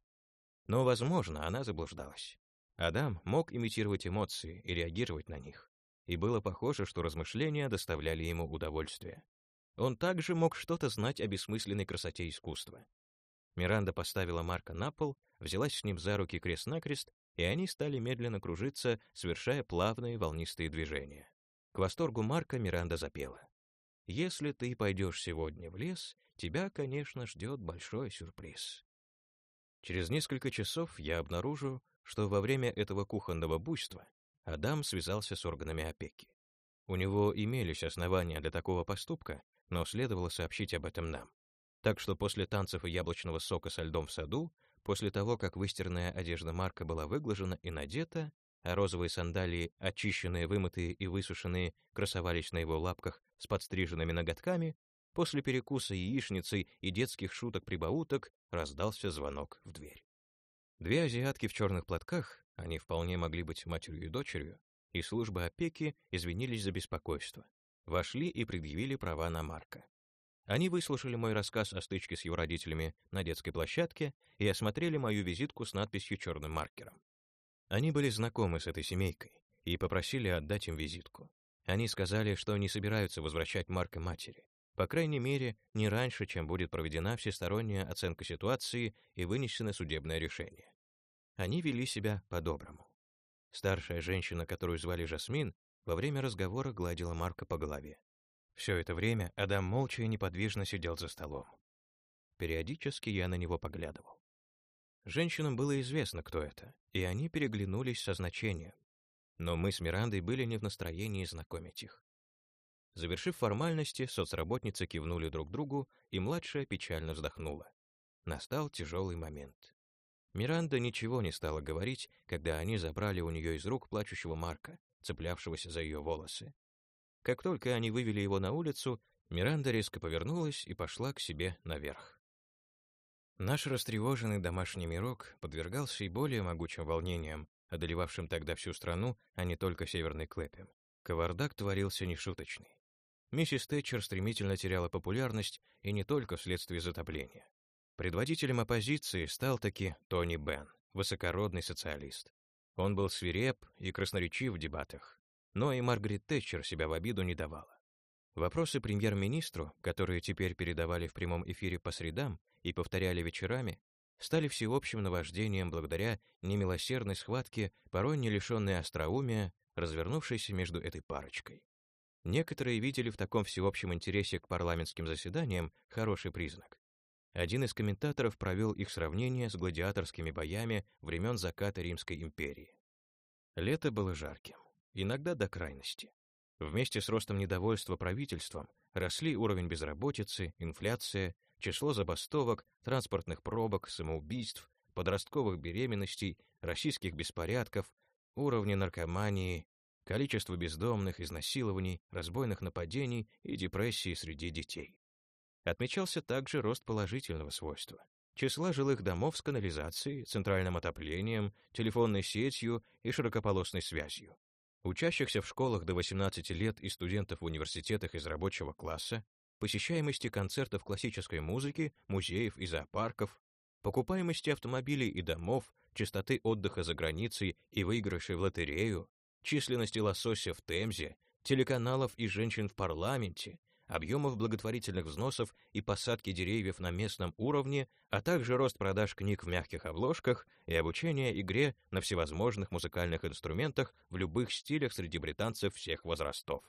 Но, возможно, она заблуждалась. Адам мог имитировать эмоции и реагировать на них, и было похоже, что размышления доставляли ему удовольствие. Он также мог что-то знать о бессмысленной красоте искусства. Миранда поставила Марка на пол, взялась с ним за руки крест-накрест, и они стали медленно кружиться, совершая плавные волнистые движения. К восторгу Марка Миранда запела. «Если ты пойдешь сегодня в лес, тебя, конечно, ждет большой сюрприз». Через несколько часов я обнаружу, что во время этого кухонного буйства Адам связался с органами опеки. У него имелись основания для такого поступка, но следовало сообщить об этом нам. Так что после танцев и яблочного сока со льдом в саду, после того, как выстиранная одежда Марка была выглажена и надета, а розовые сандалии, очищенные, вымытые и высушенные, красовались на его лапках с подстриженными ноготками, после перекуса яичницей и детских шуток-прибауток раздался звонок в дверь. Две азиатки в черных платках, они вполне могли быть матерью и дочерью, и служба опеки извинились за беспокойство. Вошли и предъявили права на Марка. Они выслушали мой рассказ о стычке с его родителями на детской площадке и осмотрели мою визитку с надписью черным маркером. Они были знакомы с этой семейкой и попросили отдать им визитку. Они сказали, что не собираются возвращать Марка матери. По крайней мере, не раньше, чем будет проведена всесторонняя оценка ситуации и вынесено судебное решение. Они вели себя по-доброму. Старшая женщина, которую звали Жасмин, во время разговора гладила Марка по голове. Все это время Адам молча и неподвижно сидел за столом. Периодически я на него поглядывал. Женщинам было известно, кто это, и они переглянулись со значением. Но мы с Мирандой были не в настроении знакомить их. Завершив формальности, соцработницы кивнули друг другу, и младшая печально вздохнула. Настал тяжелый момент. Миранда ничего не стала говорить, когда они забрали у нее из рук плачущего Марка, цеплявшегося за ее волосы. Как только они вывели его на улицу, Миранда резко повернулась и пошла к себе наверх. Наш растревоженный домашний мирок подвергался и более могучим волнениям, одолевавшим тогда всю страну, а не только Северный Клэпем. Кавардак творился нешуточный. Миссис Тэтчер стремительно теряла популярность и не только вследствие затопления. Предводителем оппозиции стал таки Тони Бен, высокородный социалист. Он был свиреп и красноречив в дебатах, но и Маргарет Тэтчер себя в обиду не давала. Вопросы премьер-министру, которые теперь передавали в прямом эфире по средам, и повторяли вечерами, стали всеобщим наваждением благодаря немилосердной схватке, порой не лишенной остроумия, развернувшейся между этой парочкой. Некоторые видели в таком всеобщем интересе к парламентским заседаниям хороший признак. Один из комментаторов провел их сравнение с гладиаторскими боями времен заката Римской империи. Лето было жарким, иногда до крайности. Вместе с ростом недовольства правительством росли уровень безработицы, инфляция, число забастовок, транспортных пробок, самоубийств, подростковых беременностей, российских беспорядков, уровни наркомании, количество бездомных, изнасилований, разбойных нападений и депрессии среди детей. Отмечался также рост положительного свойства числа жилых домов с канализацией, центральным отоплением, телефонной сетью и широкополосной связью. Учащихся в школах до 18 лет и студентов в университетах из рабочего класса, посещаемости концертов классической музыки, музеев и зоопарков, покупаемости автомобилей и домов, частоты отдыха за границей и выигрышей в лотерею, численности лосося в Темзе, телеканалов и женщин в парламенте, объемов благотворительных взносов и посадки деревьев на местном уровне, а также рост продаж книг в мягких обложках и обучение игре на всевозможных музыкальных инструментах в любых стилях среди британцев всех возрастов.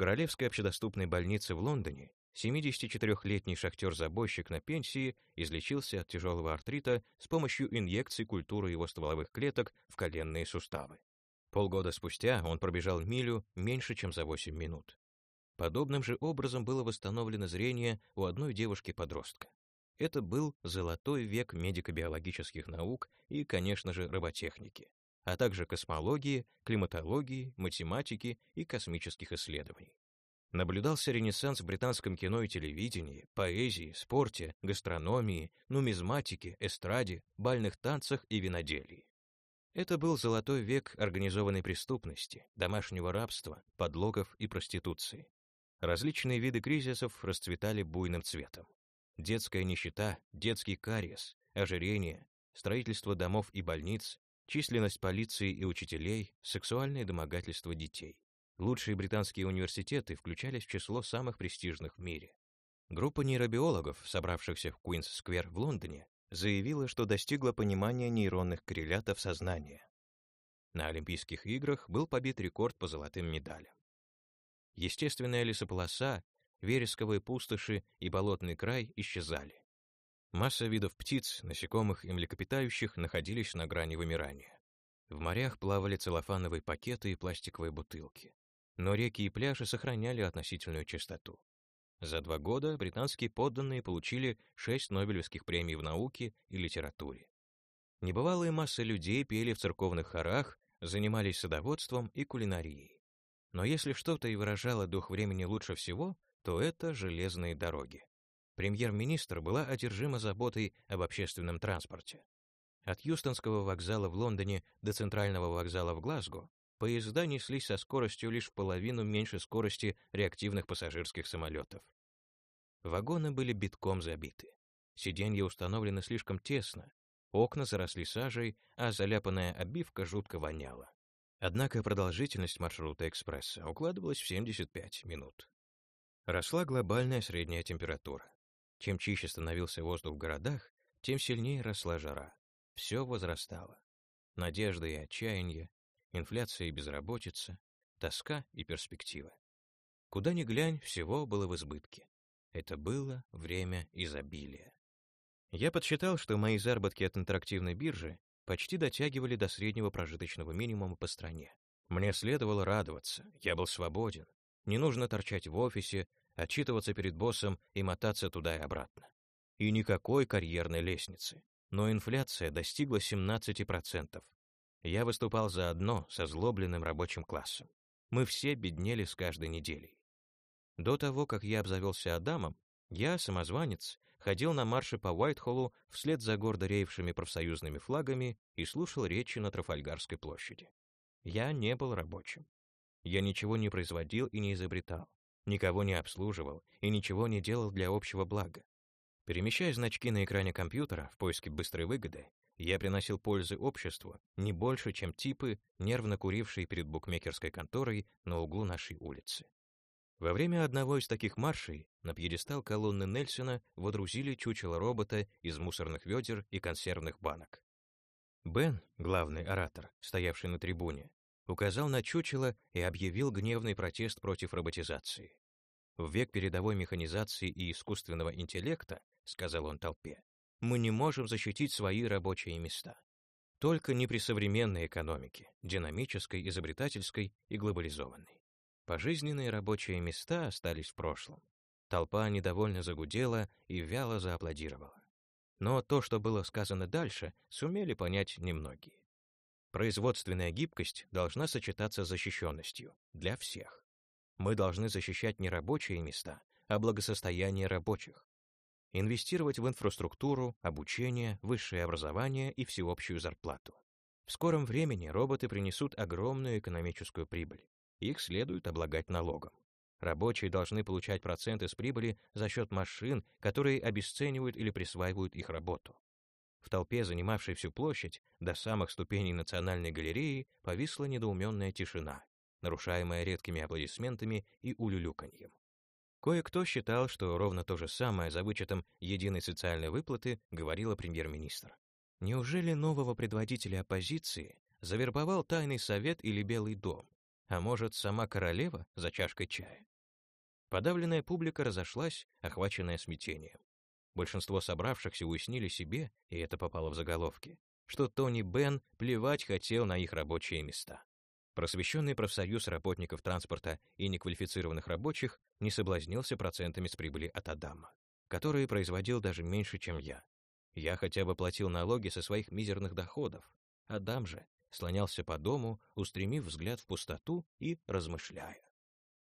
Королевской общедоступной больнице в Лондоне 74-летний шахтер-забойщик на пенсии излечился от тяжелого артрита с помощью инъекций культуры его стволовых клеток в коленные суставы. Полгода спустя он пробежал милю меньше, чем за 8 минут. Подобным же образом было восстановлено зрение у одной девушки-подростка. Это был золотой век медико-биологических наук и, конечно же, роботехники а также космологии, климатологии, математики и космических исследований. Наблюдался ренессанс в британском кино и телевидении, поэзии, спорте, гастрономии, нумизматике, эстраде, бальных танцах и виноделии. Это был золотой век организованной преступности, домашнего рабства, подлогов и проституции. Различные виды кризисов расцветали буйным цветом. Детская нищета, детский кариес, ожирение, строительство домов и больниц, численность полиции и учителей, сексуальное домогательство детей. Лучшие британские университеты включались в число самых престижных в мире. Группа нейробиологов, собравшихся в Куинс-сквер в Лондоне, заявила, что достигла понимания нейронных коррелятов сознания. На Олимпийских играх был побит рекорд по золотым медалям. Естественная лесополоса, вересковые пустоши и болотный край исчезали. Масса видов птиц, насекомых и млекопитающих находились на грани вымирания. В морях плавали целлофановые пакеты и пластиковые бутылки. Но реки и пляжи сохраняли относительную чистоту. За два года британские подданные получили шесть Нобелевских премий в науке и литературе. Небывалые массы людей пели в церковных хорах, занимались садоводством и кулинарией. Но если что-то и выражало дух времени лучше всего, то это железные дороги. Премьер-министр была одержима заботой об общественном транспорте. От Юстонского вокзала в Лондоне до центрального вокзала в Глазго поезда неслись со скоростью лишь в половину меньше скорости реактивных пассажирских самолетов. Вагоны были битком забиты. Сиденья установлены слишком тесно, окна заросли сажей, а заляпанная обивка жутко воняла. Однако продолжительность маршрута экспресса укладывалась в 75 минут. Росла глобальная средняя температура. Чем чище становился воздух в городах, тем сильнее росла жара. Все возрастало. Надежда и отчаяние, инфляция и безработица, тоска и перспективы. Куда ни глянь, всего было в избытке. Это было время изобилия. Я подсчитал, что мои заработки от интерактивной биржи почти дотягивали до среднего прожиточного минимума по стране. Мне следовало радоваться, я был свободен. Не нужно торчать в офисе, отчитываться перед боссом и мотаться туда и обратно. И никакой карьерной лестницы. Но инфляция достигла 17%. Я выступал заодно со злобленным рабочим классом. Мы все беднели с каждой неделей. До того, как я обзавелся Адамом, я, самозванец, ходил на марши по Уайтхоллу вслед за гордо реевшими профсоюзными флагами и слушал речи на Трафальгарской площади. Я не был рабочим. Я ничего не производил и не изобретал, никого не обслуживал и ничего не делал для общего блага. Перемещая значки на экране компьютера в поиске быстрой выгоды, я приносил пользы обществу не больше, чем типы, нервно курившие перед букмекерской конторой на углу нашей улицы. Во время одного из таких маршей на пьедестал колонны Нельсона водрузили чучело робота из мусорных ведер и консервных банок. Бен, главный оратор, стоявший на трибуне, указал на чучело и объявил гневный протест против роботизации. В век передовой механизации и искусственного интеллекта, сказал он толпе, мы не можем защитить свои рабочие места. Только не при современной экономике, динамической, изобретательской и глобализованной. Пожизненные рабочие места остались в прошлом. Толпа недовольно загудела и вяло зааплодировала. Но то, что было сказано дальше, сумели понять немногие. Производственная гибкость должна сочетаться с защищенностью для всех. Мы должны защищать не рабочие места, а благосостояние рабочих. Инвестировать в инфраструктуру, обучение, высшее образование и всеобщую зарплату. В скором времени роботы принесут огромную экономическую прибыль их следует облагать налогом. Рабочие должны получать проценты с прибыли за счет машин, которые обесценивают или присваивают их работу. В толпе, занимавшей всю площадь, до самых ступеней Национальной галереи повисла недоуменная тишина, нарушаемая редкими аплодисментами и улюлюканьем. Кое-кто считал, что ровно то же самое за вычетом единой социальной выплаты говорила премьер-министр. Неужели нового предводителя оппозиции завербовал Тайный совет или Белый дом? А может, сама королева за чашкой чая? Подавленная публика разошлась, охваченная смятением. Большинство собравшихся уяснили себе, и это попало в заголовки, что Тони Бен плевать хотел на их рабочие места. Просвещенный профсоюз работников транспорта и неквалифицированных рабочих не соблазнился процентами с прибыли от Адама, которые производил даже меньше, чем я. Я хотя бы платил налоги со своих мизерных доходов. Адам же слонялся по дому, устремив взгляд в пустоту и размышляя.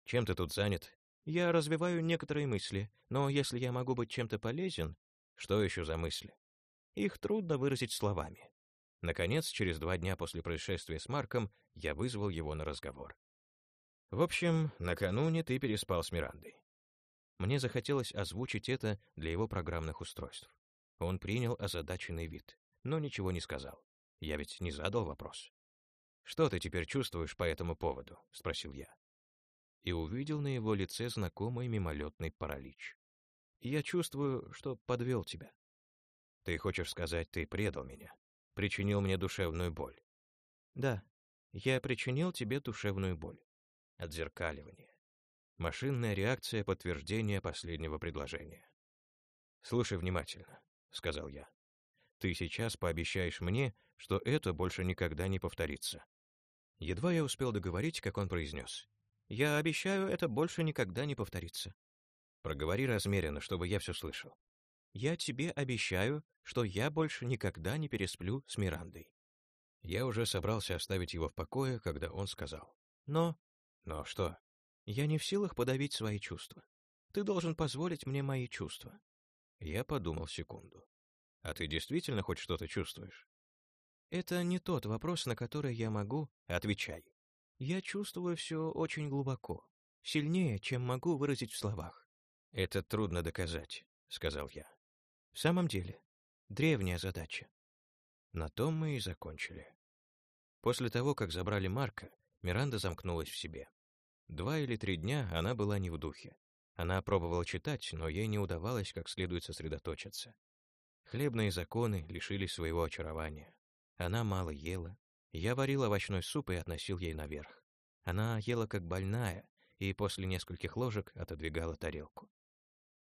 «Чем ты тут занят?» «Я развиваю некоторые мысли, но если я могу быть чем-то полезен...» «Что еще за мысли?» «Их трудно выразить словами». Наконец, через два дня после происшествия с Марком, я вызвал его на разговор. «В общем, накануне ты переспал с Мирандой». Мне захотелось озвучить это для его программных устройств. Он принял озадаченный вид, но ничего не сказал. Я ведь не задал вопрос. «Что ты теперь чувствуешь по этому поводу?» — спросил я. И увидел на его лице знакомый мимолетный паралич. «Я чувствую, что подвел тебя». «Ты хочешь сказать, ты предал меня? Причинил мне душевную боль?» «Да, я причинил тебе душевную боль». Отзеркаливание. Машинная реакция подтверждения последнего предложения. «Слушай внимательно», — сказал я. Ты сейчас пообещаешь мне, что это больше никогда не повторится». Едва я успел договорить, как он произнес. «Я обещаю, это больше никогда не повторится». Проговори размеренно, чтобы я все слышал. Я тебе обещаю, что я больше никогда не пересплю с Мирандой. Я уже собрался оставить его в покое, когда он сказал. Но... Но что? Я не в силах подавить свои чувства. Ты должен позволить мне мои чувства. Я подумал секунду. А ты действительно хоть что-то чувствуешь? Это не тот вопрос, на который я могу... Отвечай. Я чувствую все очень глубоко, сильнее, чем могу выразить в словах. Это трудно доказать, сказал я. В самом деле, древняя задача. На том мы и закончили. После того, как забрали Марка, Миранда замкнулась в себе. Два или три дня она была не в духе. Она пробовала читать, но ей не удавалось как следует сосредоточиться. Хлебные законы лишили своего очарования. Она мало ела. Я варил овощной суп и относил ей наверх. Она ела как больная, и после нескольких ложек отодвигала тарелку.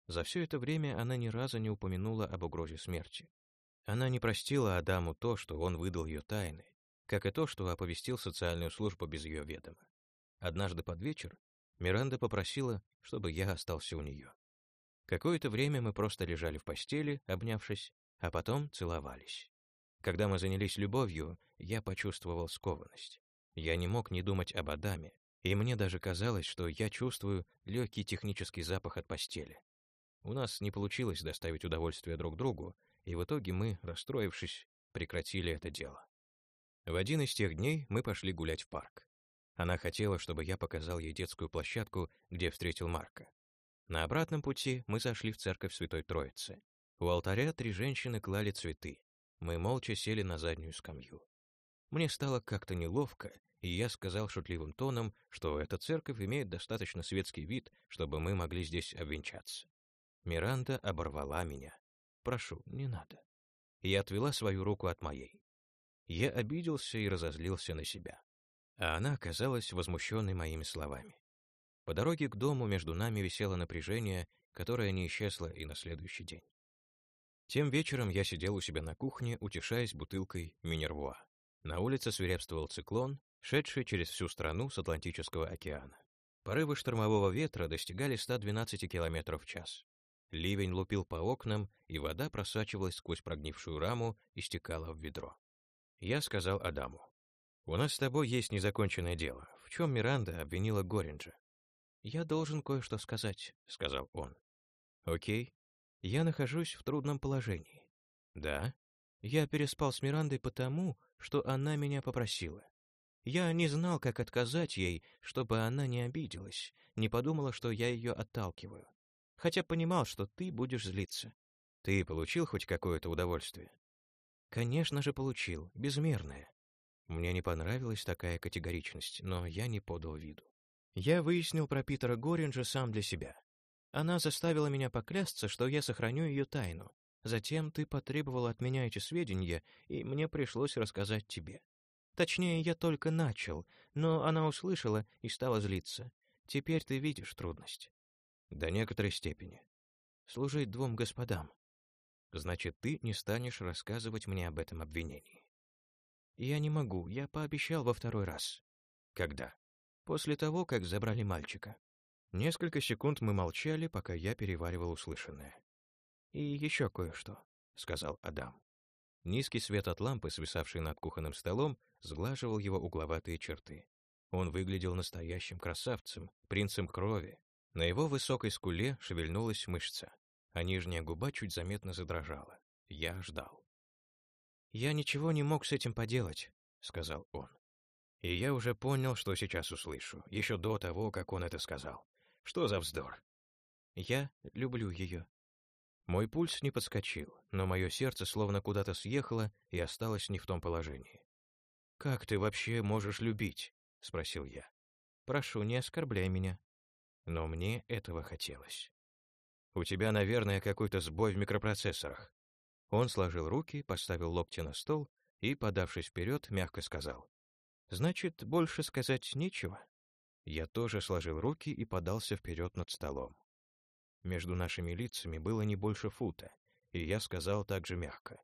За все это время она ни разу не упомянула об угрозе смерти. Она не простила Адаму то, что он выдал ее тайны, как и то, что оповестил социальную службу без ее ведома. Однажды под вечер Миранда попросила, чтобы я остался у нее. Какое-то время мы просто лежали в постели, обнявшись, а потом целовались. Когда мы занялись любовью, я почувствовал скованность. Я не мог не думать об Адаме, и мне даже казалось, что я чувствую легкий технический запах от постели. У нас не получилось доставить удовольствие друг другу, и в итоге мы, расстроившись, прекратили это дело. В один из тех дней мы пошли гулять в парк. Она хотела, чтобы я показал ей детскую площадку, где встретил Марка. На обратном пути мы зашли в церковь Святой Троицы. У алтаря три женщины клали цветы. Мы молча сели на заднюю скамью. Мне стало как-то неловко, и я сказал шутливым тоном, что эта церковь имеет достаточно светский вид, чтобы мы могли здесь обвенчаться. Миранда оборвала меня. «Прошу, не надо». И отвела свою руку от моей. Я обиделся и разозлился на себя. А она оказалась возмущенной моими словами. По дороге к дому между нами висело напряжение, которое не исчезло и на следующий день. Тем вечером я сидел у себя на кухне, утешаясь бутылкой Минервуа. На улице свирепствовал циклон, шедший через всю страну с Атлантического океана. Порывы штормового ветра достигали 112 км в час. Ливень лупил по окнам, и вода просачивалась сквозь прогнившую раму и стекала в ведро. Я сказал Адаму, «У нас с тобой есть незаконченное дело, в чем Миранда обвинила Горинджа». «Я должен кое-что сказать», — сказал он. «Окей. Я нахожусь в трудном положении». «Да?» «Я переспал с Мирандой потому, что она меня попросила. Я не знал, как отказать ей, чтобы она не обиделась, не подумала, что я ее отталкиваю хотя понимал, что ты будешь злиться. Ты получил хоть какое-то удовольствие? Конечно же, получил, безмерное. Мне не понравилась такая категоричность, но я не подал виду. Я выяснил про Питера Горинджа сам для себя. Она заставила меня поклясться, что я сохраню ее тайну. Затем ты потребовал от меня эти сведения, и мне пришлось рассказать тебе. Точнее, я только начал, но она услышала и стала злиться. Теперь ты видишь трудность. До некоторой степени. Служить двум господам. Значит, ты не станешь рассказывать мне об этом обвинении. Я не могу, я пообещал во второй раз. Когда? После того, как забрали мальчика. Несколько секунд мы молчали, пока я переваривал услышанное. «И еще кое-что», — сказал Адам. Низкий свет от лампы, свисавшей над кухонным столом, сглаживал его угловатые черты. Он выглядел настоящим красавцем, принцем крови, на его высокой скуле шевельнулась мышца, а нижняя губа чуть заметно задрожала. Я ждал. «Я ничего не мог с этим поделать», — сказал он. И я уже понял, что сейчас услышу, еще до того, как он это сказал. Что за вздор? Я люблю ее. Мой пульс не подскочил, но мое сердце словно куда-то съехало и осталось не в том положении. «Как ты вообще можешь любить?» — спросил я. «Прошу, не оскорбляй меня», но мне этого хотелось. У тебя, наверное, какой-то сбой в микропроцессорах. Он сложил руки, поставил локти на стол и, подавшись вперед, мягко сказал. Значит, больше сказать нечего? Я тоже сложил руки и подался вперед над столом. Между нашими лицами было не больше фута, и я сказал также мягко.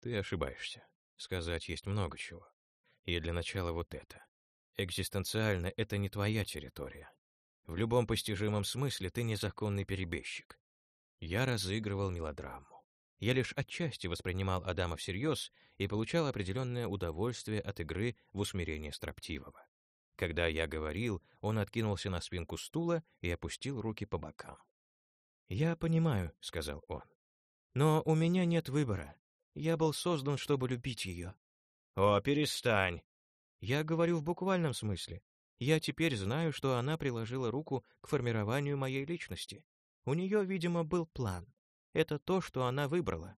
Ты ошибаешься. Сказать есть много чего. И для начала вот это. Экзистенциально это не твоя территория. В любом постижимом смысле ты незаконный перебежчик. Я разыгрывал мелодраму. Я лишь отчасти воспринимал Адама всерьез и получал определенное удовольствие от игры в усмирение строптивого. Когда я говорил, он откинулся на спинку стула и опустил руки по бокам. «Я понимаю», — сказал он. «Но у меня нет выбора. Я был создан, чтобы любить ее». «О, перестань!» «Я говорю в буквальном смысле. Я теперь знаю, что она приложила руку к формированию моей личности. У нее, видимо, был план. Это то, что она выбрала.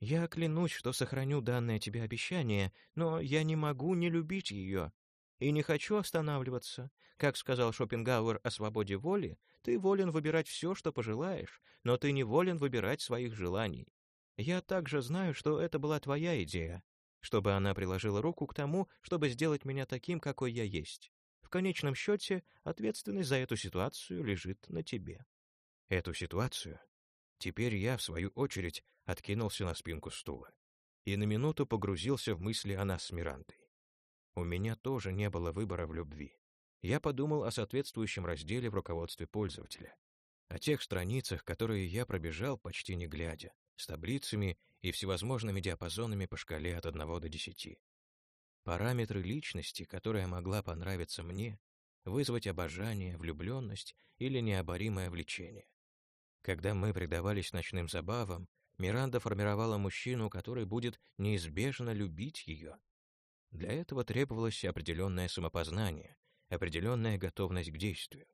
Я клянусь, что сохраню данное тебе обещание, но я не могу не любить ее. И не хочу останавливаться. Как сказал Шопенгауэр о свободе воли, ты волен выбирать все, что пожелаешь, но ты не волен выбирать своих желаний. Я также знаю, что это была твоя идея, чтобы она приложила руку к тому, чтобы сделать меня таким, какой я есть. В конечном счете, ответственность за эту ситуацию лежит на тебе. Эту ситуацию? Теперь я, в свою очередь, откинулся на спинку стула и на минуту погрузился в мысли о нас с Мирандой. У меня тоже не было выбора в любви. Я подумал о соответствующем разделе в руководстве пользователя, о тех страницах, которые я пробежал почти не глядя, с таблицами и всевозможными диапазонами по шкале от 1 до 10. Параметры личности, которая могла понравиться мне, вызвать обожание, влюбленность или необоримое влечение. Когда мы предавались ночным забавам, Миранда формировала мужчину, который будет неизбежно любить ее. Для этого требовалось определенное самопознание, определенная готовность к действию.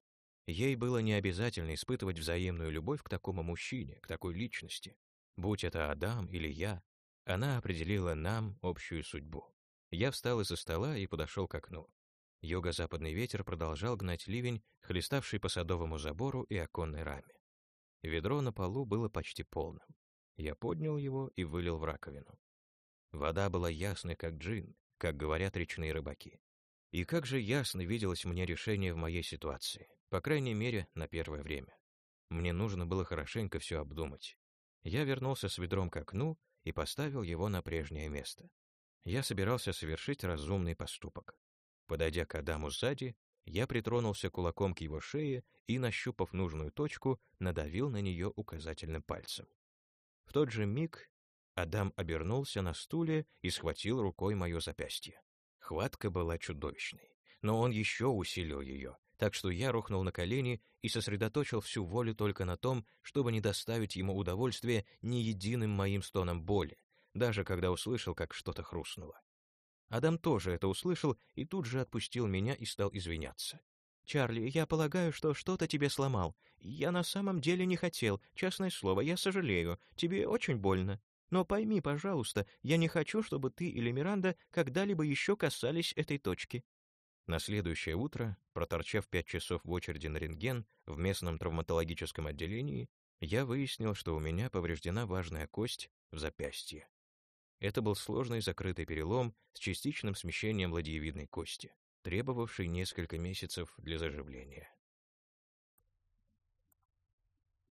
Ей было не обязательно испытывать взаимную любовь к такому мужчине, к такой личности. Будь это Адам или я, она определила нам общую судьбу. Я встал из-за стола и подошел к окну. Юго-западный ветер продолжал гнать ливень, хлеставший по садовому забору и оконной раме. Ведро на полу было почти полным. Я поднял его и вылил в раковину. Вода была ясной, как джин, как говорят речные рыбаки. И как же ясно виделось мне решение в моей ситуации, по крайней мере, на первое время. Мне нужно было хорошенько все обдумать. Я вернулся с ведром к окну и поставил его на прежнее место. Я собирался совершить разумный поступок. Подойдя к Адаму сзади, я притронулся кулаком к его шее и, нащупав нужную точку, надавил на нее указательным пальцем. В тот же миг Адам обернулся на стуле и схватил рукой мое запястье. Хватка была чудовищной, но он еще усилил ее, так что я рухнул на колени и сосредоточил всю волю только на том, чтобы не доставить ему удовольствия ни единым моим стоном боли, даже когда услышал, как что-то хрустнуло. Адам тоже это услышал и тут же отпустил меня и стал извиняться. «Чарли, я полагаю, что что-то тебе сломал. Я на самом деле не хотел, честное слово, я сожалею. Тебе очень больно. Но пойми, пожалуйста, я не хочу, чтобы ты или Миранда когда-либо еще касались этой точки». На следующее утро, проторчав пять часов в очереди на рентген в местном травматологическом отделении, я выяснил, что у меня повреждена важная кость в запястье. Это был сложный закрытый перелом с частичным смещением ладьевидной кости, требовавший несколько месяцев для заживления.